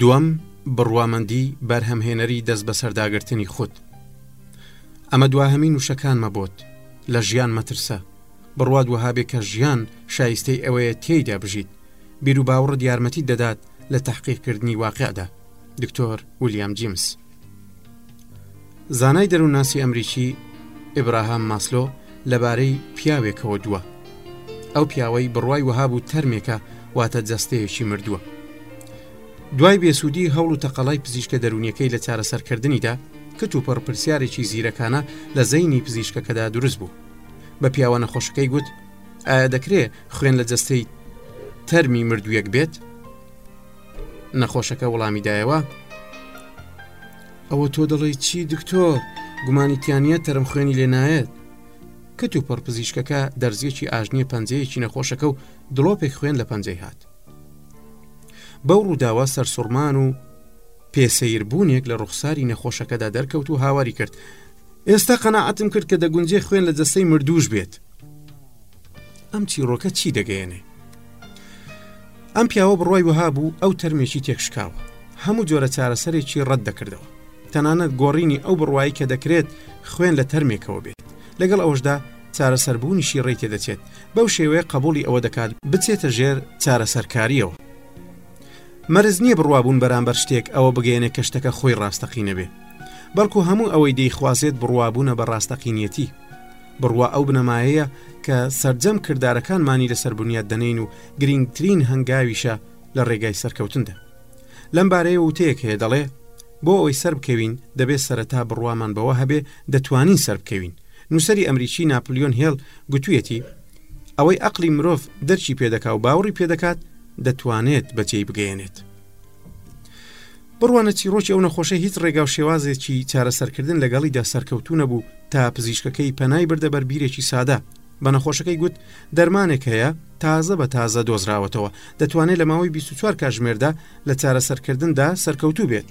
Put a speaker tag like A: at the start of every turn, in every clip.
A: دووەم، بڕوامەندی بەرهەمهێنەری دەست بەسەرداگرتنی خود ئەمە دواهەمین وشەکانمە بۆت لە ژیان مەترسە بڕوات وەهابێ کە ژیان شایستەی ئەوەیە تێیدا بژیت بیروباوڕت یارمەتیت دەدات لە تەحقیقکردنی واقیعدا دکتۆر ولیام جیمس زانای دەروونناسی ئەمریکی ئیبراهام ماسلۆ لەبارەی پیاوێکەوە دووە ئەو پیاوەی بڕوای وەها بوو تەرمێکە واتە جەستەیەکی مردووە دوای بێسوودی هەوڵ و تەقەلای پزیشکە دەرونیەکەی لە چارەسەرکردنیدا کت و پڕپرسیارێکی زیرەکانە لە زەینی پزیشکەکەدا دروست بوو بە پیاوە نەخۆشەکەی گوت ئایا دەکرێ خوێن لە جەستەی تەرمی مردوویەک بێت نەخۆشەکە وەڵامی دایەوە ئەوە تۆ دەڵی چی دکتۆر گومانی تیانە تەرم خوێنی لێنایەت کەت و پڕ پزیشکەکە دەرزیەکی ئاژنیە پەنجەیەکی نەخۆشەکە و دڵۆپێک خوێن لە پەنجەی هات بەو ڕووداوە سەرسوڕمان و پێسەیربوونێک لە ڕوخساری نەخۆشەکەدا دەرکەوت و هاواری کرد ئێستا قەناعەتم کرد کە دەگونجێ خوێن لە جەستەی مردووش بێت ئەم چیڕۆکە چی دەگەیەنێ ئەم پیاوە بڕای وەها بوو ئەو تەرمێکی تێکشکاوە هەموو جۆرە چارەسەرێکی ڕەت دەکردەوە تەنانەت گۆڕینی ئەو بڕوایی کە دەکرێت خوێن لە تەرمێکەوە بێت لەگەڵ ئەوەشدا چارەسەربوونیشی ڕێ تێدەچێت بەو شێوەیە قبولی ئەوە دەکات بچێتە ژێر چارەسەرکاریەوە مەرز نییە بڕوابوون بەرامبەر شتێک ئەوە بگەێنێ کە شتەکە خۆی ڕاستەقینە بێ بەڵکو هەموو ئەوەی دەیخوازێت بڕوابوونە بە ڕاستەقینەتی بڕوا ئەو بنەمایەیە کە سرجەم کردارەکانمانی لەسەر بنیاد دەنین و گرنگترین هەنگاویشە لە ڕێگای سەرکەوتندا لەم بارەیە وتەیەک هەیە دەڵێ بۆ ئەوەی سەر بکەوین دەبێت سەرەتا بڕوامان بەوە هەبێ دەتوانین سەر بکەوین نووسری ئەمریکی ناپلیۆن هێڵ گوتویەتی ئەوەی ئەقلی مرۆڤ دەرچی پێدەکا و باوڕی پێدەکات دەتوانێت بەجێی بگەیەنێت بڕوانە چیڕۆکی ئەو نەخۆشە هیچ ڕێگا و شێوازێکی چارەسەرکردن لەگەڵیدا سەرکەوتو نەبوو تا پزیشکەکەی پەنای بردە بەر بیرێکی سادە بە نەخۆشەکەی گوت دەرمانێک هەیە تازە بە تازە دۆزراوەتەوە دەتوانێت لە ماوەی 24 کاژمێردا لە چارەسەرکردندا سەرکەوتوو بێت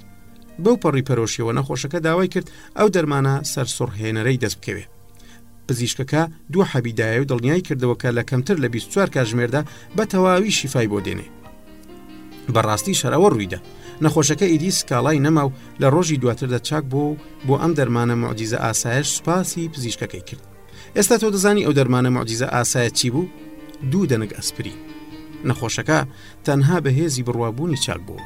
A: بەو پەڕی پەرۆشیەوە نەخۆشەکە داوای کرد ئەو دەرمانە سەرسوڕهێنەرەی دەست بکەوێت پزیشکەکە دوو حەبی دایە و دڵنیای کردەوە کە لە کەمتر لە 24 کاتژمێردا بە تەواوی شیفای بۆ دێنێ بەڕاستی شەرەوە ڕوویدا نەخۆشەکە ئیدی سکاڵای نەما و لە ڕۆژی دواتردا چاک بۆ و بۆ ئەم دەرمانە معجیزە ئاسایش سوپاسی پزیشکەکەی کرد ئێستا تۆ دەزانی ئەو دەرمانە معجیزە ئاسایە چی بوو دوو دەنگ ئەسپری نەخۆشەکە تەنها بەهێزی بڕوابوونی چاک بووە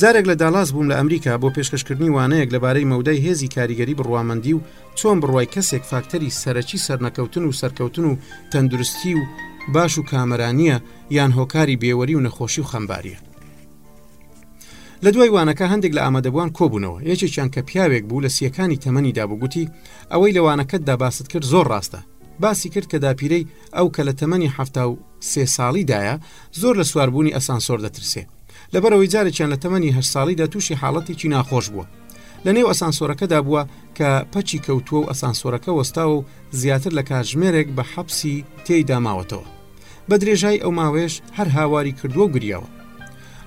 A: جارێک لە داڵاس بووم لە ئەمریکا بۆ پێشکەشکردنی وانەیەک لەبارەی مەودای هێزی کاریگەری بڕوامەندی و چۆن بڕوای کەسێک فاکتەری سەرەکی سەرنەکەوتن و سەرکەوتن و تەندروستی و باش و کامەرانیە یان هۆکاری بێوەری و نەخۆشی و خەمباریە لە دوای وانەکە هەندێک لە ئامادەبووان کۆبوونەوە یەکێکیان کە پیاوێک بوو لە سیەکانی تەمەنی دابووگوتی ئەوەی لەوانەکەتدا باست کرد زۆر ڕاستە باسی کرد کە داپیرەی ئەو کە لە تەمەنی هەفتا و سێ ساڵیدایە زۆر لە سواربوونی ئەسانسۆر دەترسێ لەبەرئەوەی جارێکیان لە تەمەنی هەشت ساڵیدا تووشی حاڵەتێکی ناخۆش بووە لە نێو ئەسانسۆرەکەدا بووە کە پەچی کەوتووە و ئەسانسۆرەکە وەستاوە و زیاتر لە کاتژمێرێک بە حەپسی تێیدا ماوەتەوە بە درێژای ئەو ماوەیەش هەر هاواری کردووە و گریاوە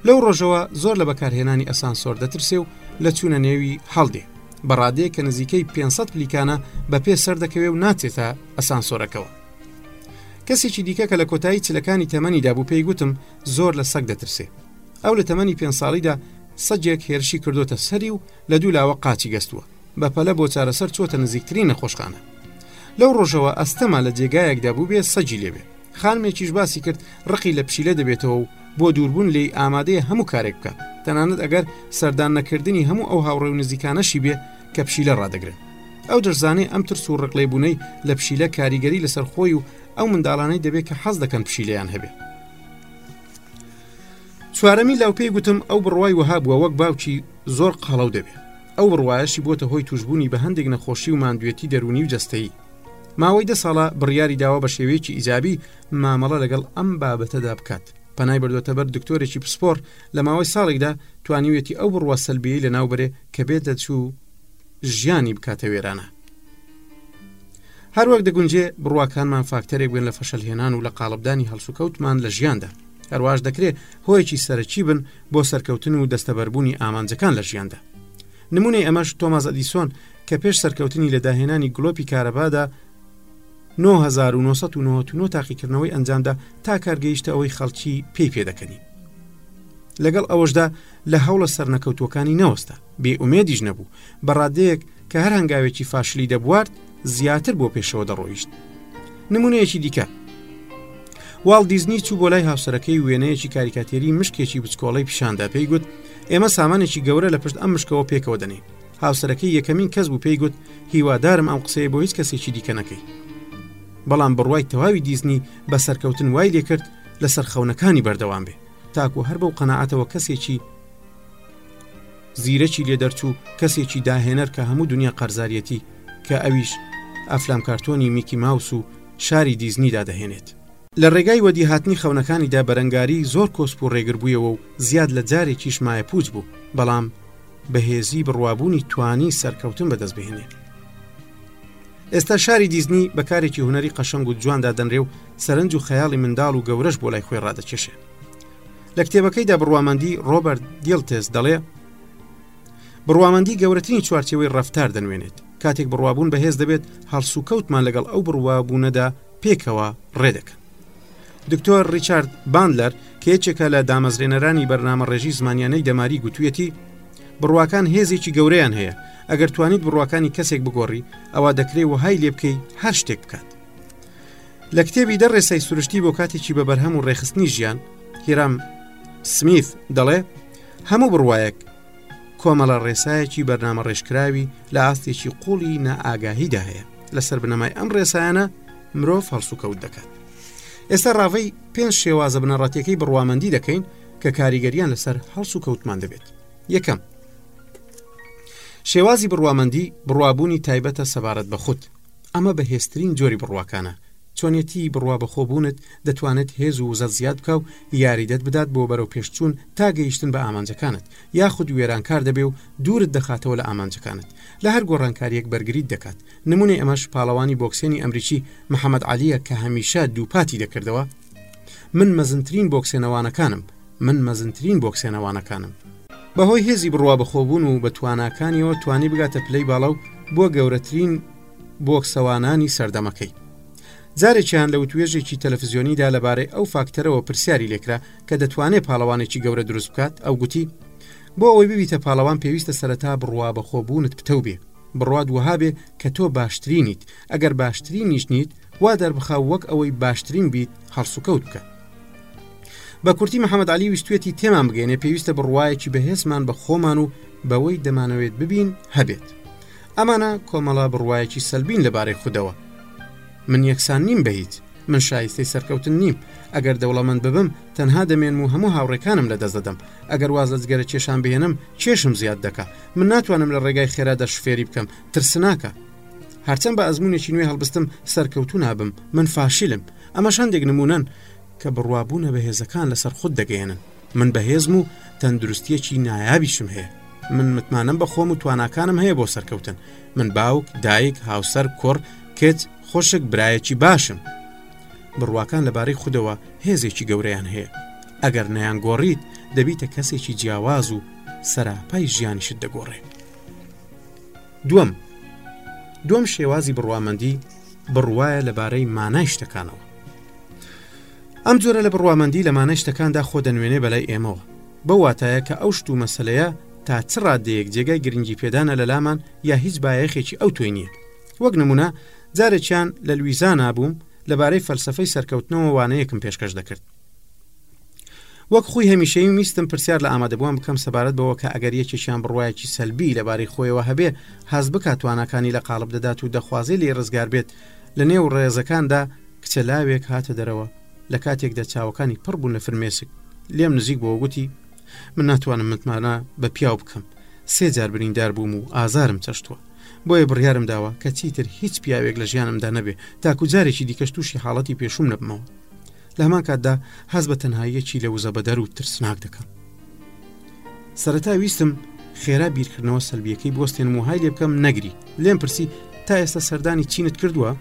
A: لەو ڕۆژەوە زۆر لە بەکارهێنانی ئەسانسۆر دەترسێ و لە چوونە نێوی هەڵدێ بەڕادەیە کە نزیکەی 500 پلیکانە بە پێ سەر دەکەوێ و ناچێتە ئەسانسۆرەکەەوە کەسێکی دیکە کە لە کۆتایی چلەکانی تەمەنیدا بوو پێی گوتم زۆر لە سەگ دەترسێ ئەو لە تەمەنی پێ ساڵیدا سەجێک هێرشی کردوتە سەری و لە دوو لاوە قاچی گەستووە بە پەلە بۆ چارەسەر چۆتە نزیکترین نەخۆشخانە لەو ڕۆژەوە ئەستەما لە جێگایەکدا بوو بێ سەجی لێبێ خانمێکیش باسی کرد ڕقی لە پشیلە دەبێتەوە و بۆ دووربوون لی ئامادەیە هەموو کارێک بکات تەنانەت ئەگەر سەردان نەکردنی هەموو ئەو هاوڕێ و نزیکانەشی بێ کە پشیلە ڕدەگرن ئەو دەشزانێ ئەم ترس و ڕقلێبوونەی لە پشیلە کاریگەری لەسەر خۆی و ئەو منداڵانەی دەبێت کە حەز دەکەن پشیلەیان هەبێ چوارەمی لاو پێی گوتم ئەو بڕوای وەها بووە وەک باوکی زۆر قاڵەو دەبێت ئەو بڕواایشی بۆتە هۆی توشببوونی بە هەندێک نەخۆشی و مادوێتی دەرونی و جستەیی ماوەی دە ساڵە بڕیاری داوە بە شێوەیەکی ئیجابی مامەڵە لەگەڵ ئەم بابەتەدا بکات پەنای بردوێتە بەر دکتۆرێکی پسپۆر لە ماوەی ساڵێکدا توانیوێتی ئەو بڕوە سەلبیی لە ناوبرێ کە بێت دەچوو ژیانی بکاتە وێرانە. هەروەک دەگونجێ بڕواکانمان فاکتەرێک بن لە فەشەلهێنان و لە قالبدانی هەڵسوکەوتمان لە ژیاندا هەرواش دەکرێ هۆیەکی سەرەکی بن بۆ سەرکەوتن و دەستەبەربوونی ئامانجەکان لە ژیاندا نمونەی ئەمەش تۆماز ئەدیسۆن کە پێش سەرکەوتنی لە داهێنانی گلۆپی کارەبادا 1999 تاقیکردنەوەی ئەنجامدا تا کارگەیشتە ئەوەی خەڵکی پێی پێدەکەنی لەگەڵ ئەوەشدا لە هەوڵە سەرنەکەوتوەکانی نەوەستا بێ ئومێدیش نەبوو، بە ڕادەیەک کە هەر هەنگاوێکی فاشلی دەبوارد زیاتر بۆ پێشەوە دەڕۆیشت. نمونەیەکی دیکە، واڵ دیزنی چوو بۆ لای هاوسەرەکەی وێنەیەکی کاریکاتێری مشکێکی بچکۆڵەی پیشاندا پێی گوت ئێمە سامانێکی گەورە لە پشت ئەم مشکەوە پێکەوە دەنێ هاوسەرەکەی یەکەمین کەس بوو پێی گوت هیوادارم ئەم قسەیە بۆ هیچ کەسێکی دیکە نەکەی بەڵام بڕوای تەواوی دیزنی بە سەرکەوتن وای لێکرد لەسەر خەونەکانی بەردەوام بێ تاکو هەر بەو قەنەعاتەوە کەسێکی زیرەکی لێ دەرچوو کەسێکی داهێنەر کە هەموو دنیا قەرزاریەتی کە ئەویش ئەفلام کارتۆنی میکی ماوس و شاری دیزنی دادەهێنێت. لە ڕێگای وەدیهاتنی خەونەکانیدا بەرەنگاری زۆر کۆسپ و ڕێگربوویەوە و زیاد لە جارێکیش مایەپووچ بوو، بەڵام بەهێزی بڕوابوونی توانی سەرکەوتن بەدەست بهێنێ. ئێستا شاری دیزنی بە کارێکی هونەری قەشەنگ و جوان دادەنرێ و سەرنج و خەیاڵی منداڵ و گەورەش بۆ لای خۆی ڕادەکێشێ. لە کتێبەکەیدا بڕوامەندی ڕۆبەرت دیلتێس دەڵێ بڕوامەندی گەورەترین چوارچەوەی ڕفتار دەنوێنێت کاتێک بڕوابوون بەهێز دەبێت هەڵسوکەوتمان لەگەڵ ئەو بڕوابوونەدا پێکەوە ڕێدەکەن دکتۆر ریچارد باندلەر کە یەکێکە لە دامەزرێنەرانی بەرنامە ڕێژی زمانیانەی دەماری گوتویەتی بڕواکان هێزێکی گەورەیان هەیە ئەگەر توانیت بڕواکانی کەسێک بگۆڕی ئەوە دەکرێ وهای لێ بکەی هەر شتێک بکات لە کتێبی دە ڕێسای سروشتی بۆ کاتێکی بە بەرهەم و ڕێخستنی ژیان هیرام سمیث دەڵێ هەموو بڕواایەک کۆمەڵە ڕێسایەکی بەرنامە ڕێژکراوی لە ئاستێکی قوڵی نائاگاهیدا هەیە لەسەر بنەمای ئەم ڕێسایانە مرۆڤ هەڵسوکەوت دەکات ئێستا ڕاوی پێنج شێوازە بنەڕاتیەکەی بڕوامەندی دەکەین کە کاریگەریان لەسەر هەڵس و کەوتمان دەبێت یەکەم شێوازی بڕوامەندی بڕوابوونی تایبەتە سەبارەت بە خودت ئەمە بەهێزترین جۆری بڕواکانە، چۆنیەتیی بڕوا بەخۆبوونت دەتوانێت هێز و وزەت زیاد بکا و یاریدەت بدات بۆ بەرەوپێشچوون تا گەیشتن بە ئامانجەکانت، یاخود وێرانکار دەبێ و دوورت دەخاتەوە لە ئامانجەکانت. لە هەر گۆڕانکارییەک بەرگریت دەکات. نموونەی ئەمەش پاڵەوانی بۆکسێنی ئەمریکی محەمەد عەلییە کە هەمیشە دووپاتی دەکردەوە، من مەزنترین بۆکسێنەوانەکانم، من مەزنترین بۆکسێنەوانەکانم بەهۆی هێزی بڕوا بەخۆبوون و بە تواناکانیەوە توانی بگاتە پلەی باڵا و بۆ گەورەترین بۆکسەوانانی سەردەمەکەی جارێکیان لە وتوێژێکی تەلەفزیۆنیدا لەبارەی ئەو فاکتەرەوە پرسیاری لێکرا کە دەتوانێت پاڵەوانێکی گەورە دروست بکات ئەو گوتی بۆ ئەوەی ببیتە پاڵەوان پێویستە سەرەتا بڕوا بەخۆبوونت پتەو بێ بڕوات وەها بێ کە تۆ باشترینیت ئەگەر باشترینیش نیت وا دەربخە وەک ئەوەی باشترین بیت هەڵسوکەوت بکە. بە کورتی محەممەد علی ویستێتی تێمان بگەێنێ پێویستە بڕواایەکی بەهێزمان بە خۆمان و بەوەی دەمانەوێت ببین هەبێت. ئەمانە کۆمەڵە بڕواایەکی سەلبین لەبارەی خودەوە. من یەکسان نیم بە هیچ من شایستەی سەرکەوتن نیم ئەگەر دەوڵەمەند ببم تەنها دەمێنم و هەموو هاوڕێکانم لە دەست دەدەم ئەگەر واز لە جگەرە کێشان بهێنم کێشم زیاد دەکە من ناتوانم لە ڕێگای خێرادا شفێری بکەم ترسناکە هەرچەند بە ئەزمونێکی نوێ هەڵبستم سەرکەوتو نابم من فاشیلم ئەمە شەندێک نمونەن کە بڕوابوونە بە هێزەکان لەسەر خودت دەگەێنن من بەهێزم و تەندروستیەکی نایابیشم هەیە من متمانم بە خۆم و تواناکانم هەیە بۆ سەرکەوتن من باوک دایک هاوسەر کوڕ کچ خوشک برایەکی باشم بڕواکان لەبارەی خودەوە هێزێکی گەورەیان هەیە ئەگەر نیان گۆڕیت دەبیتە کەسێکی جیاواز و سەراپای ژیانیشت دەگۆڕێت دووەم، دووەم شێوازی بڕوامەندی بڕوایە لەبارەی مانای شتەکانەوە. ئەم جۆرە لە بڕوامەندی لە مانای شتەکاندا خۆ دەنوێنێ بەلای ئێمەوە بە واتایە کە ئەو شت و مەسلەیە تا چ ڕادەیەک جێگای گرنگی پێدانە لە لامان یا هیچ بایەخێکی ئەو توی نییە وەک نمونە جارێکیان لە لویزانا بووم لەبارەی فەلسفەی سەرکەوتنەوە وانەیەکم پێشکەش دەکرد وەک خۆی هەمیشەی ویستم پرسیار لە ئامادەبووان بکەم سەبارەت بەوە کە ئەگەر یەکێکیان بڕواایەکی سەلبی لەبارەی خۆیەوە هەبێ هەز بکات توانەکانی لە قالب دەدات و دەخوازێ لی ڕزگار بێت لە نێو ڕێزەکاندا کچە لاوێک هاتە دەرەوە لە کاتێکدا چاوەکانی پڕ بوون لە فرمێسک لێم نزیک بۆ گوتی من ناتوانم متمانە بە پیاو بکەم سێ جار بریندار بووم و ئازارم چەشتووە بۆیە بڕیارم داوە کە چیتر هیچ پیاوێک لە ژیانمدا نەبێ تاکو جارێکی دیکەش تووشی حاڵەتی پێشوم نەبمەوە لە هەمان کاتدا هەست بە تەنهاییەکی لە وزە بەدەر و ترسناک دەکەم سەرەتا ویستم خێرا بیرکردنەوە سەلبیەکەی بستێنم وهای لێ بکەم نەگری لێم پرسی تا ئێستا سەردانی چینت کردووە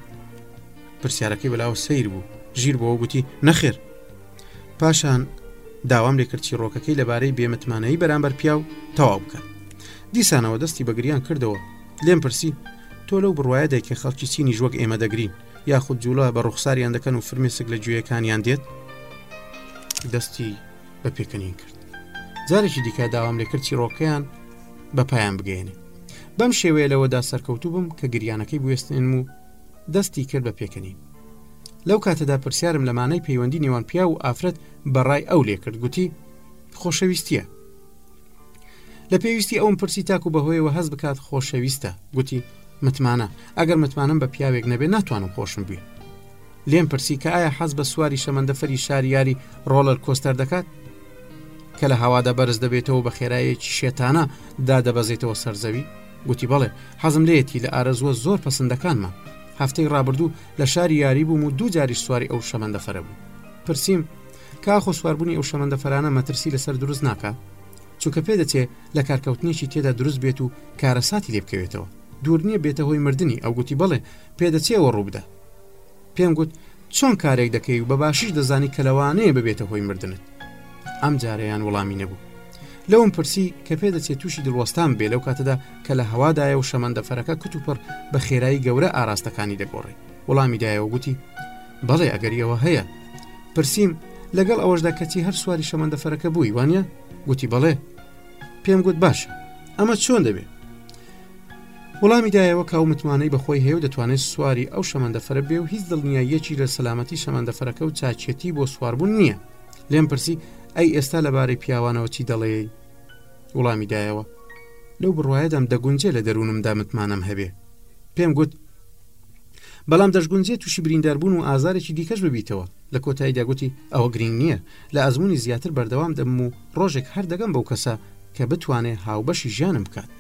A: پرسیارەکەی بەلاوە سیر بوو ژیر بۆ گوتی نەخێر پاشان داوام لێکرد چیڕۆکەکەی لەبارەی بێمتمانەی بەرامبەر پیا و تەواو بکە دیسانەوە دەستی بەگریان کردەوە لێم پرسی تۆ لەو بڕواایە دای کە خەڵکی چینی ژوەک ئێمە دەگرین یاخود جوڵە بە ڕوخساریان دەکەن و فرمێسک لە گوێیەکانیان دێت دەستی بە پێکەنین کرد جارێکی دیکە داوام لێکرد چیرۆکەیان بە پایان بگەێنێ بەم شێوەیە لەوەدا سەرکەوتوو بم کە گریانەکەی بوێستێنم و دەستی کرد بە پێکەنین لەو کاتەدا پرسیارم لەمانای پەیوەندی نێوان پیا و ئافرەت بەڕای ئەو لێکرد گوتی خۆشەویستیە لە پێویستی ئەوم پرسی تاکو بەهۆیەوە هەز بکات خۆشەویستە گوتی متمانە ئەگەر متمانم بە پیاوێک نەبێ ناتوانم خۆشم بوێ لێم پرسی کە ئایا حەز بە سواری شەمەندەفەری شاریاری ڕۆڵەر کۆستەر دەکات کە لە هەوادا بەرز دەبێتەوە بە خێرایەکی شێتانە دادەبەزێتەوە سەرزەوی گوتی بەڵێ حەزم لێتی لە ئارەزووە زۆر پسندەکانمە هەفتەی ڕابردوو لە شاری یاری بووم و دوو جاری سواری ئەو شەمەندەفەرە بوو پرسییم کە ئاخۆ سواربوونی ئەو شەمەندە فەرانە مەترسی لەسەر دروست ناکات؟ چونکە پێدەچێ لە کارکەوتنێکی تێدا دروست بێت و کارەساتی لێ بکەوێتەوە. دوور نییە بێتە هۆی مردنی. ئەو گوتی بەڵێ، پێدەچێ ئەوە ڕوو بدا. پێم گوت، چۆن کارێک دەکەی و بە باشیش دەزانی کە لەوانەیە ببێتە هۆی مردنت؟ ئەم جارەیان وڵامی نەبوو. لەوم پرسی کە پێدەچێ تووشی دڵوەستان ببێ لەو کاتەدا کە لە هەوادایە و شەمەندەفەرەکە کتوپڕ بە خێرایی گەورە ئاراستەکانی دەگۆڕێ. وڵامی دایەوە گوتی بەڵێ ئەگەری ئەوە هەیە پرسییم لەگەڵ ئەوەشدا کەچی هەر سواری شەمەندەفەرەکە بووی وانە گوتی بەڵێ پێم گوت باشە ئەمە چۆن دەبێت وڵامی دایەوە کاو متمانەی بەخۆی هەیە و دەتوانێت سواری ئەو شەمەندەفرە بێ و هیچ دڵنیاییەکی لە سەلامەتی شەمەندەفرەکە و چاچەتی بۆ سواربوون نییە لێم پرسی ئەی ئێستا لەبارەی پیاوانەوە چی دەڵێ وڵامی دایەوە لەو بڕواایەدام دەگونجێ لە دەروونمدا متمانەم هەبێ پێم گوت بەڵام دەشگونجێ تووشی برینداربوون و ئازارێکی دیکەش ببیتەوە لە کۆتاییدا گوتی ئەوە گرنگ نییە لە ئەزمموی زیاتر بەردەوام دەبم و ڕۆژێک هەر دەگەم بەو کەسە کە بتوانێ هاوبەشی ژیانم بکات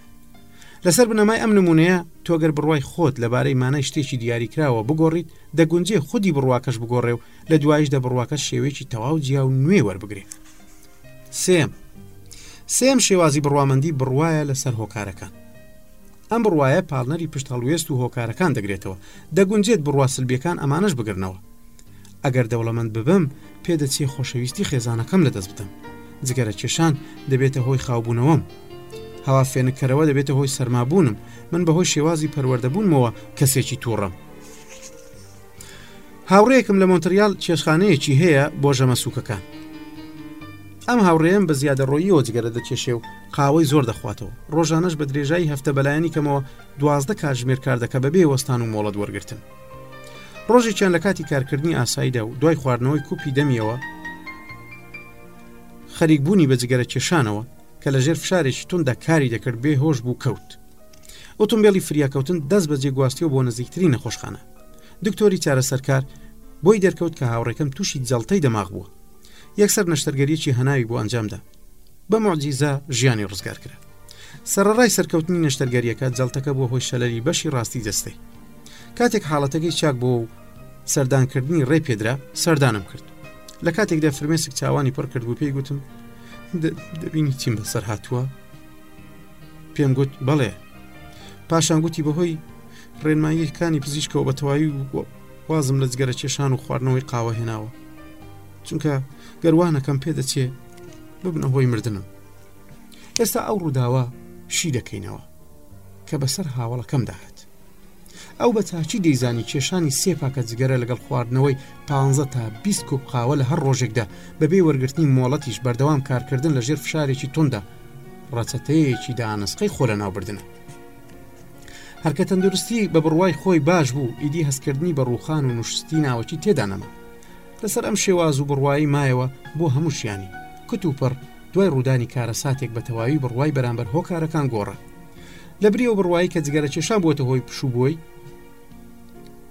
A: لەسەر بنەمای ئەم نمونەیە تۆگەر بڕوای خۆت لەبارەی مانای شتێکی دیاریکراوە بگۆڕیت دەگونجێ خودی بڕواکەش بگۆڕێ و لە دوایشدا بڕواکە شێوەیەکی تەواو جیا و نوێ وەربگرێ سێم سێم شێوازی بڕوامەندی بڕواە لەسەر هۆکارەکان ئەم بڕوایە پاڵنەری پشت هەڵوێست و هۆکارەکان دەگرێتەوە دەگونجێت بڕوا سلبیەکان ئەمانەش بگرنەوە ئەگەر دەوڵەمەند ببم پێدەچێ خۆشەویستی خێزانەکەم لە دەست بدەم جگەرە کێشان دەبێتە هۆی خاوبوونەوەم هەوا فێنکەرەوە دەبێتە هۆی سەرمابوونم من بەهۆی شێوازی پەروەردەبوونمەوە کەسێکی تووڕم هاوڕێکم لە مۆنتریال چێشخانەیەکی هەیە بۆ ژەمە سووکەکان ئەم هاوڕێم بە زیادە ڕۆییەوە جگەرە دەکێشێ و قاوەی زۆر دەخواتەوە ڕۆژانەش بە درێژایی هەفتە بەلایەنی کەمەوە دوازدە کاتژمێر کار دەکە بەبێ وەستان و مۆڵەت وەرگتن ڕۆژێکیان لە کاتی کارکردنی ئاساییدا و دوای خواردنەوەی کوپی دەمیەوە خەریکبوونی بە جگەرە کێشانەوە کە لە ژێر فشارێکی توندا کاری دەکرد بێ هۆش بوو کەوت ئۆتۆمبێلی فریاکەوتن دەست بەجێ گواستیەوە بۆ نزیکترین نەخۆشخانە دکتۆری چارەسەرکار بۆی دەرکەوت کە هاوڕێکەم تووشی جەڵتەی دەماغ بووە یەکسەر نەشتەرگەریی هەناوی بۆ ئەنجامدا بە معجیزە ژیانی ڕزگار کرا سەرڕای سەرکەوتنی نەشتەرگەریەکە جەڵتەکە بۆ هۆی شەلەری بەشی ڕاستی دەستەی کاتێک حاڵەتەکەی چاک بۆ و سەردانکردنی ڕێ پێدرا سەردانم کرد لە کاتێکدا فرمێسک چاوانی پڕ کرد بوو پێی گوتم دەبینی چیم بەسەر هاتووە پێم گوت بەڵێ پاشان گوتی بەهۆی ڕێنماییەکانی پزیشکەوە بە تەواوی وازم لە جگەرە کێشان و خواردنەوەی قاوە هێناوە چونکە گەروانەکەم پێ دەچێ ببنە هۆی مردنم ئێستا ئەو ڕووداوە شی دەکەینەوە کە بەسەر هاوڵەکەم داهات ئەو بە چاچی دەیزانی کێشانی سێ پاکە جگەرە لەگەڵ خواردنەوەی پانزە تا بیست کوپ قاوە لە هەر ڕۆژێکدا بەبێ وەرگرتنی مۆڵەتیش بەردەوام کارکردن لە ژێر فشارێکی توندا ڕەچەتەیەکی دانسقەی خۆ لە ناوبردنە هەرکە تەندروستی بە بڕوای خۆی باش بوو ئیدی هەستکردنی بە ڕوخان و نوشستی ناوەکی تێدا نەما لەسەر ئەم شێواز و بڕوایی مایەوە بۆ هەمووشیانی کت و پڕ دوای ڕوودانی کارە ساتێک بە تەواوی بڕوای بەرامبەر هۆکارەکان گۆڕە لە بری ئەو بڕوایی کە جگەرە کێشان بووەتە هۆی پشوو بۆی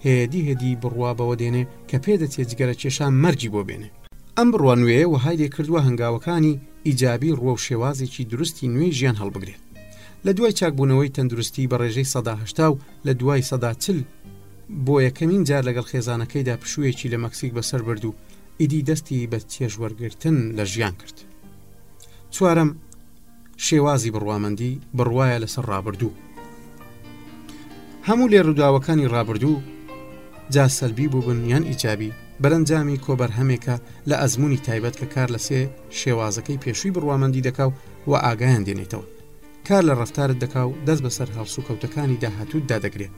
A: هێدی هێدی بڕوا بەوە دێنێ کە پێدەچێ جگەرە کێشان مەرجی بۆ بێنێ ئەم بڕوا نوێ وهای لێ کردووە هەنگاوەکانی ئیجابی ڕوە و شێوازێکی دروستی نوێی ژیان هەڵبگرێت لە دوای چاکبوونەوەی تەندروستی بە ڕێژەی سەداهشتا و لە دوای سەدا چل بۆ یەکەمین جار لەگەڵ خێزانەکەیدا پشوویەکی لە مەکسیک بەسەر برد و ئیدی دەستی بە چێژوەرگتن لە ژیان کرد چوارم شێوازی بڕوامەندی بڕوایە لەسەر ڕابردوو هەموو لێ ڕووداوەکانی ڕابردوو جا سەلبی بووبن یان ئیجابی بەرەنجامی کۆبەرهەمێکە لە ئەزمموی تایبەت کە کار لە سێ شێوازەکەی پێشووی بڕوامەندی دەکا و و ئاگایان دێنێتەوە کار لە ڕفتارت دەکا و دەست بەسەر هەڵسوکەوتەکانی داهاتوت دادەگرێت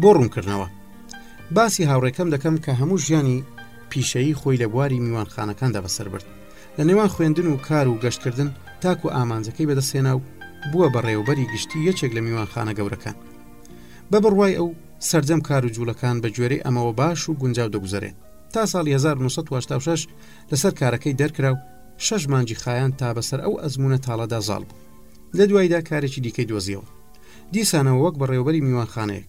A: بۆ ڕوونکردنەوە باسی هاوڕێکەم دەکەم کە هەموو ژیانی پیشەیی خۆی لە بواری میوانخانەکاندا بەسەر برد لە نێوان خوێندن و کار و گەشتکردن تاکو ئامانجەکەی بەدەستهێنا و بووە بەڕێوبەری گشتی یەکێک لە میوانخانە گەورەکان بە بڕوای ئەو سرجەم کار و جوولەکان بە گوێرەی ئەمەوە باش و گونجاو دەگوزارێن تا ساڵی 1970 لەسەر کارەکەی دەرکرا و شەش مانجی خایان تا بەسەر ئەو ئەزمونە تاڵەدا زاڵ بوو لە دوایدا کارێکی دیکەی دۆزیەوە دیسانەوە وەک بەڕێوبەری میوانخانەیەک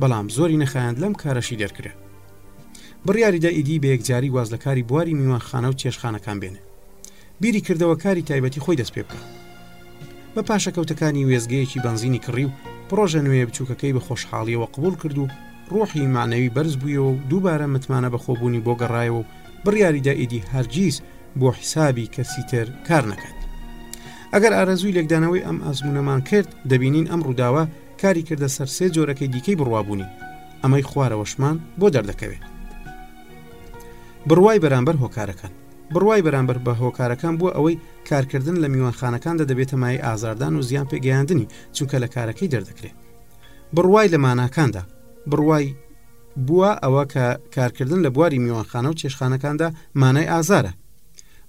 A: بەڵام زۆری نەخایاند لەم کارەشی دەرکرا بڕیاریدا ئیدی بە یەکجاری واز لە کاری بواری میوانخانە و چێشخانەکان بێنێ بیری کردەوە کاری تایبەتی خۆی دەست پێ بکە بە پاشەکەوتەکانی وێزگەیەکی بنزینی کڕی و پرۆژە نوێ بچووکەکەی بە خۆشحاڵیەوە قبول کرد و ڕۆحی معنەوی بەرز بوویەوە و دووبارە متمانە بە خۆبوونی بۆ گەڕایەوە و بڕیاریدا ئیدی هەرگیز بۆ حیسابی کەسی تر کار نەکات ئەگەر ئارەزووی لێکدانەوەی ئەم ئەزمونەمان کرد دەبینین ئەم ڕووداوە کاری کردە سەر سێ جۆرەکەی دیکەی بڕوابوونی، ئەمەی خوارەوەشمان بۆ دەردەکەوێ. بڕوای بەرامبەر هۆکارەکان. بڕوای بەرامبەر بە هۆکارەکان بووە ئەوەی کارکردن لە میوانخانەکاندا دەبێتە مایەی ئازاردان و زیان پێگەیاندنی چونکە لە کارەکەی دەردەکرێ. بڕوای لە ماناکاندا. بڕوای بووە ئەوە کە کارکردن لە بواری میوانخانە و چێشخانەکاندا مانای ئازارە.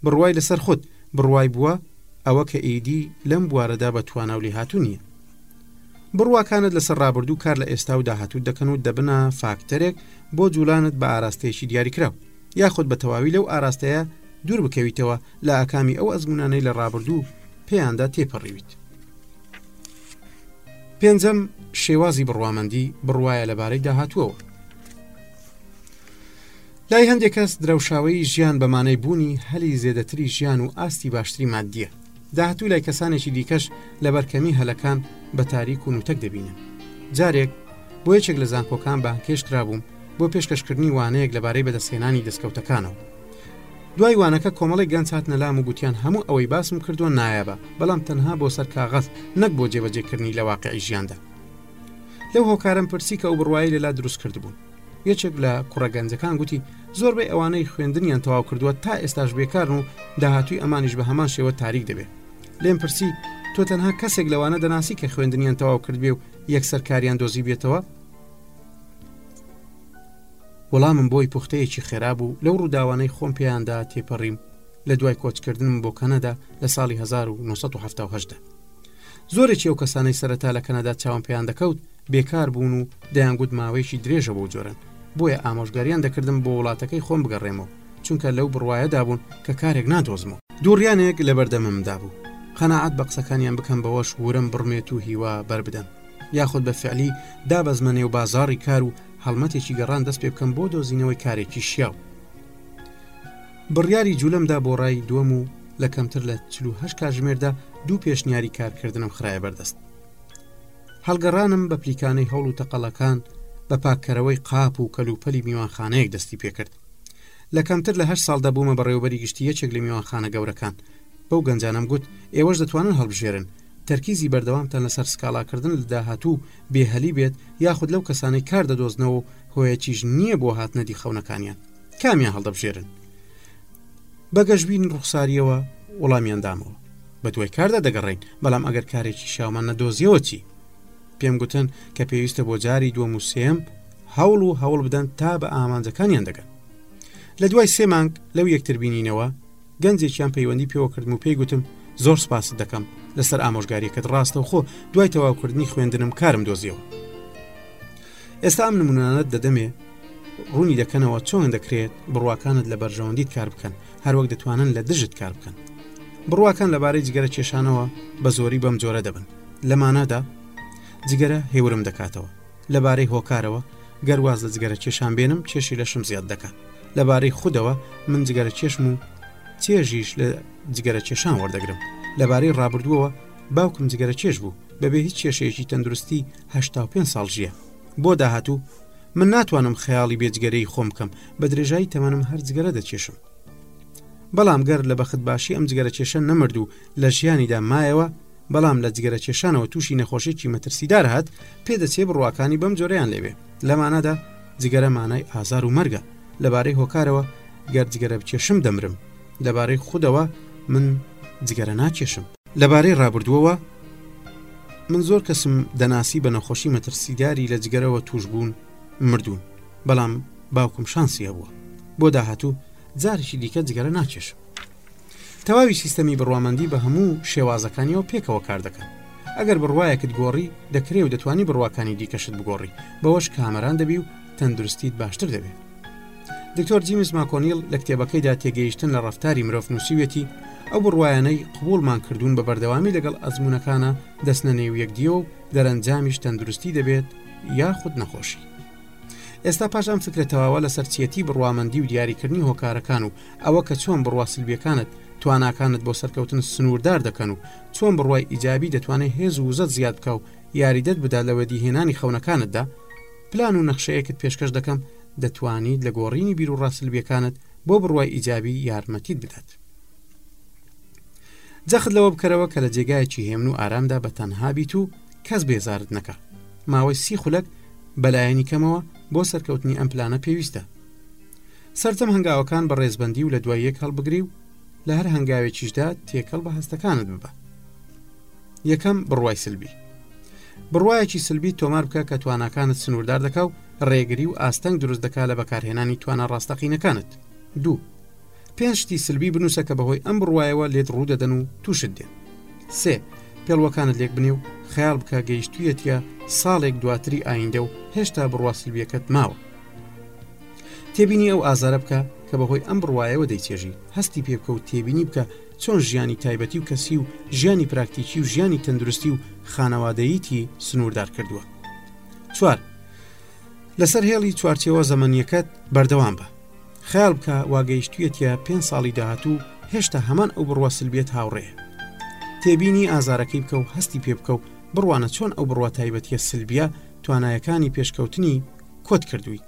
A: بڕوای لەسەر خود. بڕوای بووە ئەوە کە ئیدی لەم بوارەدا بە توانا و لێهاتوو نییە. بڕواکانت لەسەر ڕابردوو کار لە ئێستا و داهاتوو دەکەن و دەبنە فاکتەرێک بۆ جوولانت بە ئاراستەیەکی دیاریکراو یاخود بە تەواوی لەو ئاراستەیە دوور بکەویتەوە لە ئاکامی ئەو ئەزمونانەی لە ڕابردوو پێیاندا تێپەڕیویت پێنجەم شێوازی بڕوامەندی بڕواە لەبارەی داهاتووەوە لای هەندێک کەس درەوشاوی ژیان بەمانەی بوونی هەلی زێدەتری ژیان و ئاستی باشتری مادیە داهتوو لای کەسانێکی دیکەش لەبەر کەمی هەلەکان بە تاریک و نووتەک دەبینن جارێک بۆ یەکێک لە زانکۆکان بانکێش کرابووم بۆ پێشکەشکردنی وانەیەک لەبارەی بەدەستهێنانی دەستکەوتەکانەوە دوای وانەکە کۆمەڵی گەنج هات نەلام و گوتیان هەموو ئەوەی باسم کردووە نایابە بەڵام تەنها بۆ سەر کاغەز نەک بۆ جێبەجێکردنی لە واقعی ژیاندا لەو هۆکارم پرسی کە ئەو بڕوای لەلا دروست کردبوون یەکێک لە کوڕە گەنجەکان گوتی زۆربەی ئەوانەی خوێندنیان تەواو کردووە تا ئێستاش بێکارن و داهاتوی ئەمانیش بە هەمان شێوە تاریک دەبێت لێم پرسی تۆ تەنها کەسێک لەوانە دەناسی کە خوێندنیان تەواو کردبێ و یەکسەر کاریان دۆزی بێتەوە وەڵامم بۆی پوختەیەکی خێرا بوو لەو ڕووداوانەی خۆم پێیاندا تێپەڕیم لە دوای کۆچکردنم بۆ کەنەدا لە ساڵی 1970 زۆرێکی ئەو کەسانەی سەرەتا لە کەنەدا چاوم پێیان دەکەوت بێکار بوون و دەیانگوت ماوەیەکی درێژە بەو جۆرەن، بۆیە ئامۆژگاریان دەکردم بۆ وڵاتەکەی خۆم بگەڕێمەوە، چونکە لەو بڕوایەدا بوون کە کارێک نادۆزمەوە. دووڕیانێک لەبەردەممدا بوو، قەناعەت بە قسەکانیان بکەم بەوەش ورەم بڕمێت و هیوا بەربدەم، یاخود بە فیعلی دابەزمە نێو بازاڕی کار و هەڵمەتێکی گەڕان دەست پێ بکەم بۆ دۆزینەوەی کارێکی شیاو. بڕیاری جوولەم دا بۆ ڕای دووەم و لە کەمتر لە چل و هەشت کاتژمێردا دوو پێشنیاری کارکردنم خرایە بەردەست. هەڵگەڕانم بە پلیکانەی هەوڵ و تەقەلەکان بە پاککەرەوەی قاپ و کەلوپەلی میوانخانەیەک دەستی پێکرد لە کەمتر لە هەر ساڵدا بوومە بەڕێوبەری گشتی یەکێک لە میوانخانە گەورەکان بەو گەنجانم گوت ئێوەش دەتوانن هەڵبژێرن تەرکیزی بەردەوامتان لەسەر سکاڵاکردن لە داهاتوو بێهەلی بێت یاخود لەو کەسانەی کار دەدۆزنەوە هۆیەکیش نییە بۆ هاتنەدی خەونەکانیان کامیان هەڵدەبژێرن بەگەشببینین ڕوخساریەوە وەڵامیان دامەوە بەدوای کاردا دەگەڕێین بەڵام ئەگەر کارێکی شاومان نەدۆزیەوە چی پێم گوتن کە پێویستە بۆ جاری دووەم و سێم هەوڵ و هەوڵ بدەن تا بە ئامانجەکانیان دەگەن لە دوای سێ مانگ لەو یەکتر بینینەوە گەنجێکیان پەیوەندی پێوە کردم و پێی گوتم زۆر سپاست دەکەم لەسەر ئامۆژگاریەکەت ڕاستە و خۆ دوای تەواوکردنی خوێندنم کارم دۆزیەوە ئێستا ئەم نمونانت دەدەمێ ڕوونی دەکەنەوە چۆن دەکرێت بڕواکانت لە بەرژەوەندیت کار بکەن هەروەک دەتوانن لە دژت کار بکەن بڕواکان لەبارەی جگەرە کێشانەوە بە زۆری بەم جۆرە دەبن لەمانەدا جگەرە هێورم دەکاتەوە لەبارەی هۆکارەوە گەرواز لە جگەرە کێشان بێنم کێشی لەشم زیاد دەکات لەبارەی خودەوە من جگەرە کێشم و چێژیش لە جگەرە کێشان وەردەگرم لەبارەی ڕابردووەوە باوکم جگەرە کێش بوو بەبێ هیچ کێشەیەکی تەندروستی هه پێ ساڵ ژیە بۆ داهاتوو من ناتوانم خەیاڵی بێ جگەرەی خۆم بکەم بە درێژایی تەمەنم هەر جگەرە دەکێشم بەڵام گەر لە بەخت باشی ئەم جگەرە کێشە نەمرد و لە ژیانیدا مایەوە بەڵام لە جگەرە کێشانەوە تووشی نەخۆشێکی مەترسیدار هات پێدەچێ بڕواکانی بەم جۆریان لەوێ لەمانەدا جگەرە مانای ئازار و مەرگە لەبارەی هۆکارەوە گەر جگەرە بکێشم دەمرم لەبارەی خودەوە من جگەرە ناکێشم لەبارەی ڕابردووەوە من زۆر کەسم دەناسی بە نەخۆشی مەترسیداری لە جگەرەوە توشببوون مردوون بەڵام باوکم شانسی هەبووە بۆ داهاتوو جارشی دیکە جگەرە ناکێشم تەواوی سیستەمی بڕوامەندی بە هەموو شێوازەکانیەوە پێکەوە کار دەکەن ئەگەر بڕواایەکت گۆڕی دەکرێ و دەتوانی بڕواکانی دیکەشت بگۆڕی بەوەش کامەران دەبی و تەندروستیت باشتر دەبێت دکتۆر جیمس ماکۆنیل لە کتێبەکەیدا تێگەیشتن لە ڕفتاری مرۆڤ نووسیوێتی ئەو بڕواانەی قوبولمان کردوون بە بەردەوامی لەگەڵ ئەزمونونەکانە دەستنە نێو یەکدیە و دەرەنجامیش تەندروستی دەبێت یاخود نەخۆشی ئێستا پاش ئەم فکرە تەواوە لە سەرچیەتی بڕوامەندی و دیاریکردنی هۆکارەکان و ئەوە کە چۆن بڕوا سلبیەکانت تواناکانت بۆ سەرکەوتن سنووردار دەکەن و چۆن بڕای ئیجابی دەتوانێت هێز و وزەت زیاد بکە و یاریدەت بدا لە وەدیهێنانی خەونەکانتدا پلان و نەخشەیەکت پێشکەش دەکەم دەتوانیت لە گۆڕینی بیروڕا سلبیەکانت بۆ بڕوای ئیجابی یارمەتیت بدات. جەخت لەوە بکەرەوە کە لە جێگایەکی هێمن و ئارامدا بە تەنها بیت و کەس بێزارت نەکە ماوەی سی خولەک بەلایەنی کەمەوە بۆ سەرکەوتنی ئەم پلانە پێویستە سەرجەم هەنگاوەکان بە ڕێزبندی و لە دوای یەک هەڵبگری و لە هەر هەنگاوێکیشدا تێکەڵ بە هەستەکانت ببە یەکەم بڕوای سلبی بڕواایەکی سلبی تۆمار بکە کە تواناکانت سنووردار دەکا و ڕێگری و ئاستەنگ دروست دەکا لە بەکارهێنانی توانە ڕاستەقینەکانت دوو پێنجتی سلبی بنووسە کە بەهۆی ئەم بڕواایەوە لێت ڕوو دەدەن و تووشت دێن سێ پێڵوەکانت لێک بنی و خیال بکە گەیشتویەتە ساڵێک دواتری ئایندە و هێشتا بڕواستلبیەکەت ماوە تێبینی ئەو ئازارە بکە کە بەهۆی ئەم بڕواایەوە دەیچێژی هەستی پێبکە و تێبینی بکە چۆن ژیانی تایبەتی و کەسی و ژیانی پراکتیکی و ژیانی تەندروستی و خانەوادەیەتی سنووردار کردووە چوار لەسەر هێڵی چوارچەوە زەمەنیەکەت بەردەوام بە خیال بکە واگەیشتویەتە پێ ساڵی داهاتوو هێشتا هەمان ئەو بڕوە سلبێت هاوڕێ تێبینی ئازارەکەی بکە و هەستی پێ بکە و بڕوانە چۆن ئەو بڕوە تایبەتە سلبیە توانایەکانی پێشکەوتنی کۆت کردووی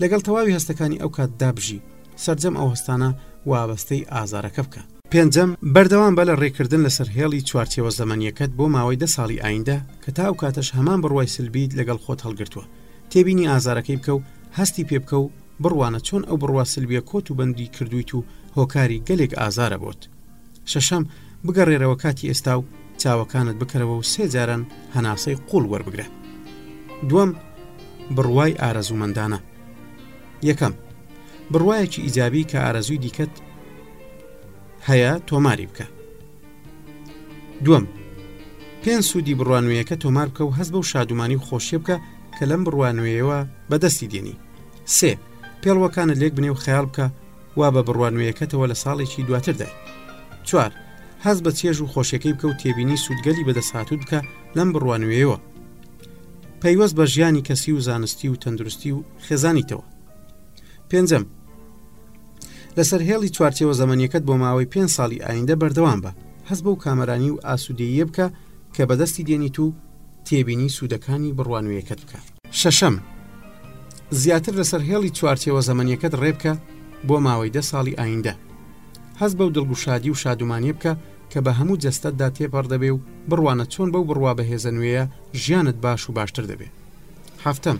A: لەگەڵ تەواوی هەستەکانی ئەو کات دا بژی سەرجەم ئەو هەستانە وابەستەی ئازارەکە بکە. پێنجەم، بەردەوام بە لە ڕێکردن لەسەر هێڵی چوارچێوە زەمەنیەکەت بۆ ماوەی دە ساڵی ئایندە کە تا ئەو کاتەش هەمان بڕوای سلبیت لەگەڵ خۆت هەڵگرتووە، تێبینی ئازارەکەی بکە و هەستی پێ بکە و بڕوانە چۆن ئەو بڕوا سلبیە کۆت و بەندی کردوویت و هۆکاری گەلێک ئازارە بۆت. شەشەم، بگەڕێرەوە کاتی ئێستا و چاوەکانت بکەرەوە و سێ جاران هەناسەی قوڵ وەربگرە. دووەم، بڕوای ئارەزوومەندانە. یەکەم، بڕوایەکی ئیجابی کە ئارەزووی دیکەت هەیە تۆماری بکە. دوم پێنج سوودی بڕوانوێیەکە تۆمار بکە و هەست بەو شادومانی و خۆشیە بکە کە لەم بڕوانوێیەوە بەدەستی دێنی سێ پێڵوەکانت لێک بنێ و خیال بکە وا بە بڕوا نوێیەکەتەوە لە ساڵێکی دواتر دای. چوار، هەست بە چێژ و خۆشیەکەی بکە و تێبینی سوودگەلی بەدەستهاتووت بکە لەم بڕوا نوێیەوە. پەیوەست بە ژیانی کەسی و زانستی و تەندروستی و خێزانیتەوە. پێنجەم، لەسەر هێڵی چوارچێوە زەمەنیەکەت بۆ ماوەی پێنج ساڵی ئایندە بەردەوام بە هەست بەو کامەرانی و ئاسوودەییە بکە کە بەدەستی دێنیت و تێبینی سوودەکانی بڕوانوێیەکەت بکە شەشەم، زیاتر لەسەر هێڵی چوارچێوە زەمەنیەکەت ڕێبکە بۆ ماوەی دە ساڵی ئایندە. هەست بەو دڵگوشادی و شادومانیە بکە کە بە هەموو جەستەتدا تێپەڕ دەبێ و بڕوانە چۆن بەو بڕوا بەهێزە نوێیە ژیانت باش و باشتر دەبێ. حەفتەم،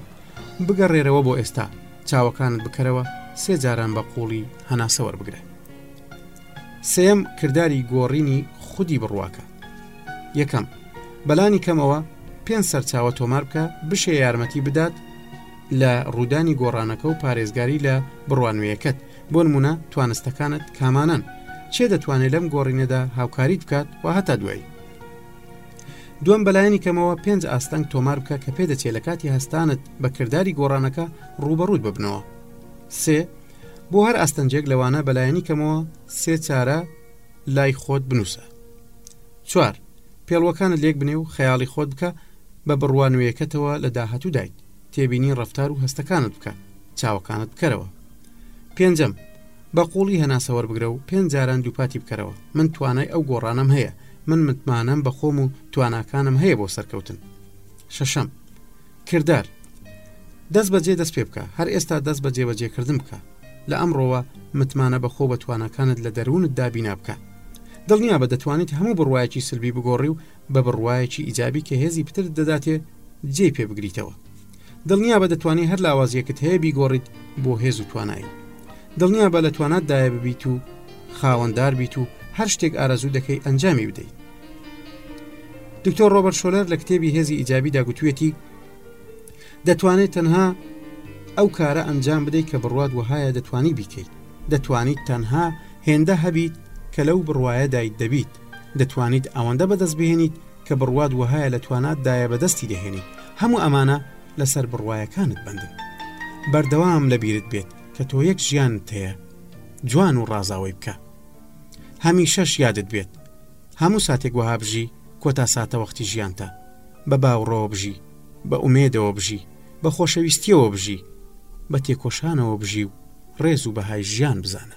A: بگەڕێرەوە بۆ ئێستا، چاوەکانت بکەرەوە، سێ جاران بە قووڵی هەناسە وەربگرە. سێیەم، کرداری گۆڕینی خودی بڕواکە. یەکەم، بەلانی کەمەوە پێنج سەرچاوە تۆمار بکە بشێ یارمەتی بدات لە ڕوودانی گۆڕانەکە و پارێزگاری لە بڕوانوێیەکەت بۆ نمونە توانستەکانت کامانەن چێ دەتوانێت لەم گۆڕینەدا هاوکاریت بکات و هەتا دوایی دوم بەلایەنی کەمەوە پێنج ئاستەنگ تۆمار بکە کە پێدەچێت لە کاتی هەستانت بە کردداری گۆڕانەکە ڕوبەڕوت ببنەوە سێ بۆ هەر ئاستەنجێک لەوانە بەلایەنی کەمەوە سێ چارە لای خۆت بنووسە چوار پێڵوەکانت لێک بنێ و خەیاڵی خۆت بکە بە بڕوانوێیەکەتەوە لە داهات و دایت تێبینی ڕفتار و هەستەکانت بکە چاوەکانت بکەرەوە پێنجەم بە قوڵی هەناسەوەەر بگرە و پێنج جاران دووپاتی بکەرەوە من توانای ئەو گۆڕانم هەیە من متمانەم بە خۆم و تواناکانم هەیە بۆ سەرکەوتن شەشەم کردار، دەست بەجێ دەست پێ بکە، هەر ئێستا دەست بە جێبەجێکردن بکە، لە ئەمڕۆوە متمانە بەخۆ بە تواناکانت لە دەروونتدا بینا بکە. دڵنیا بە دەتوانیت هەموو بڕوایەکی سلبی بگۆڕی و بە بڕوایەکی ئیجابی کە هێزی پترت دەداتێ جێی پێ بگریتەوە. دڵنیا بە دەتوانی هەر لاوازیەکت هەیە بیگۆڕیت بۆ هێز و توانایی. دڵنیا بە لە تواناتدایە ببیت و خاوەندار بیت و هەر شتێک ئارەزوو دەکەی ئەنجامی بدەیت. دکتۆر ڕۆبەر شۆلەر لە کتێبی هێزی ئیجابیدا گوتوێتی دەتوانێت تەنها ئەو کارە ئەنجام بدەیت کە بڕوات وهایە دەتانی بیکەیت دەتوانیت تەنها هێندە هەبیت کە لەو بڕواایە دایت دەبیت دەتوانیت ئەوەندە بەدەست بهێنیت کە بڕوات وهایە لە توانات دایە بەدەستی دەهێنیت هەموو ئەمانە لەسەر بڕواایەکانت بندن بەردەوام لە بیرت بێت کە تۆ یەک ژیان تەیە جوان و ڕازاوی بکە هەمیشەش یادت بێت هەموو ساتێک وەها بژی کۆتا ساتە وەختی ژیانتە بە باوڕەوە بژی بە ئومێدەوە بژی بە خۆشەویستیەوە بژی بە تێکۆشانەوە بژی و ڕێز و بەهای ژیان بزانە